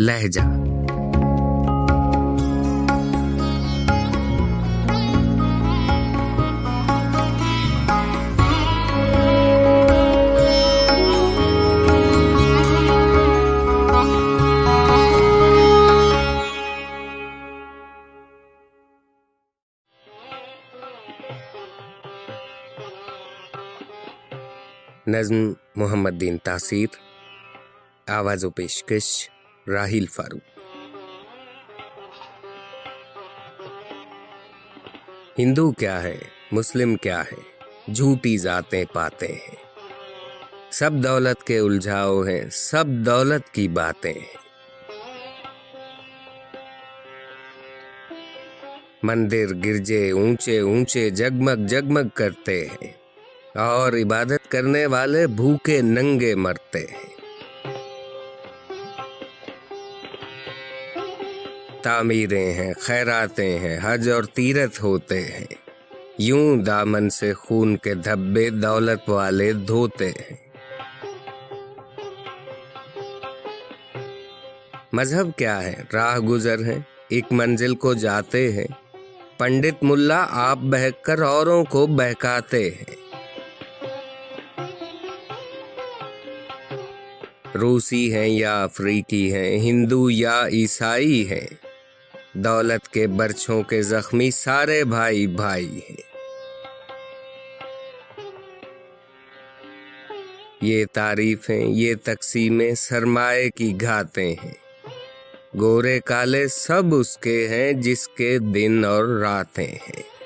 لہجہ۔ نظم محمد دین تاثیر آواز و پیشکش۔ راہیل فاروق۔ ہندو کیا ہے؟ مسلم کیا ہے؟ جھوٹی ذاتیں پاتے ہیں۔ سب دولت کے الجھاؤ ہیں، سب دولت کی باتیں ہیں۔ مندر گرجے اونچے اونچے جگمگ جگمگ کرتے ہیں اور عبادت کرنے والے بھوکے ننگے مرتے ہیں۔ تعمیریں ہیں، خیراتیں ہیں، حج اور تیرت ہوتے ہیں۔ یوں دامن سے خون کے دھبے دولت والے دھوتے ہیں۔ مذہب کیا ہے؟ راہ گزر ہے ایک منزل کو جاتے ہیں۔ پنڈت ملا آپ بہک کر اوروں کو بہکاتے ہیں۔ روسی ہیں یا افریقی ہیں، ہندو یا عیسائی ہیں۔ دولت کے برچھوں کے زخمی سارے بھائی بھائی ہیں۔ یہ تعریفیں، یہ تقسیمیں سرمائے کی گھاتیں ہیں۔ گورے کالے سب اس کے ہیں جس کے دن اور راتیں ہیں۔